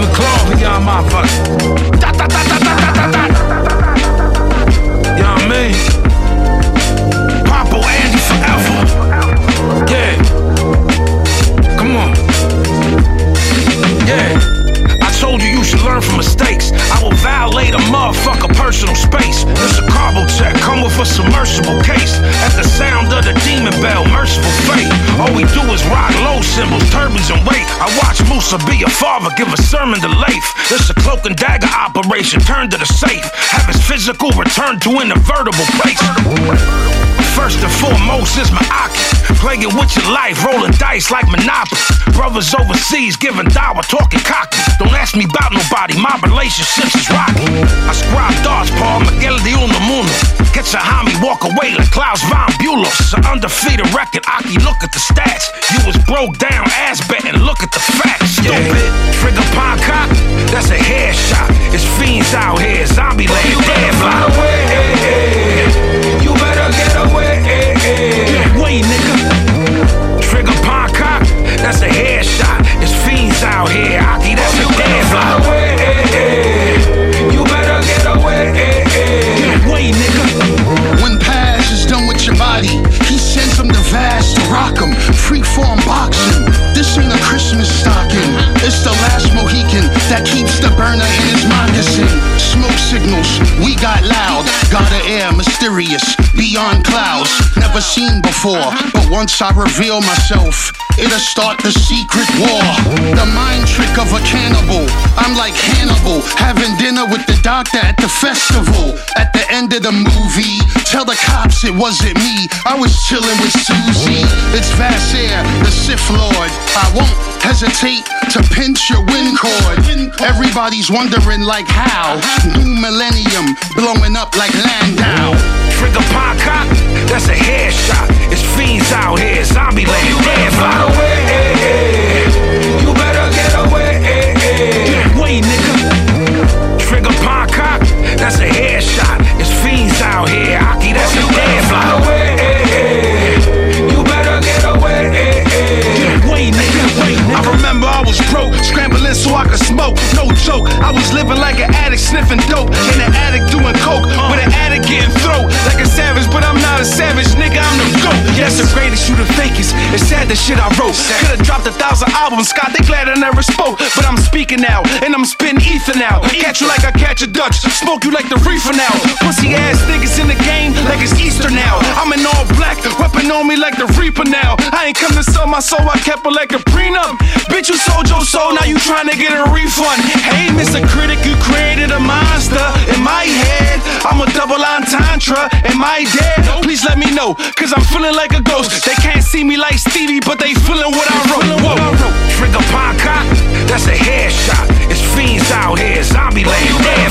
Living claw, we got motherfucker. Da, da, da, da, da, da, da, da. You know what I mean? Papa Andy forever. Yeah. Come on. Yeah. I told you you should learn from mistakes. I will violate a motherfucker personal space. It's a carbo check, come with a submersible case. At the sound of the demon bell, merciful fate. All we do is rock low symbols, turbans and wait. I be a father, give a sermon to Leif. This a cloak and dagger operation, turn to the safe. Have his physical return to an invertible place. First and foremost is my Aki. Playing with your life, rolling dice like Monopoly. Brothers overseas giving dollar, talking cocky. Don't ask me about nobody, my relationships is rocky. I scribe thoughts, Paul Miguel de Unamuno. Get your homie, walk away like Klaus Von Bulos. An undefeated record, Aki, look at the stats. You was broke down, ass betting, look at the facts. Stupid. Signals, we got loud. Got an air mysterious, beyond clouds. Never seen before, but once I reveal myself, it'll start the secret war. The mind trick of a cannibal. I'm like Hannibal, having dinner with the doctor at the festival. At the end of the movie, tell the cops it wasn't me. I was chilling with Susie. It's Vassair, the Sith Lord. I won't hesitate to pinch your wind cord. Everybody's wondering like how. New millennium blowing up like Landau. Trigger pine cock, that's a headshot. It's fiends out here, zombie land, I was living like an addict, sniffing dope. In an attic doing coke, with an addict getting throat. Like a savage, but I'm not a savage, nigga, I'm the goat. Yes, the greatest, you the fakest. It's sad the shit I wrote. Could've dropped a thousand albums, Scott, they glad I never spoke. But I'm speaking now, and I'm spitting ether now. Catch you like I catch a Dutch, smoke you like the reefer now. Pussy ass niggas in the game, on me like the Reaper now. I ain't come to sell my soul, I kept it like a prenup. Bitch, you sold your soul, now you trying to get a refund. Hey, Mr. Critic, you created a monster in my head. I'm a double entendre. Am I dead? Please let me know, cause I'm feeling like a ghost. They can't see me like Stevie, but they feeling what I wrote. Whoa. Trigger Ponca, that's a headshot. It's fiends out here, zombie land, dead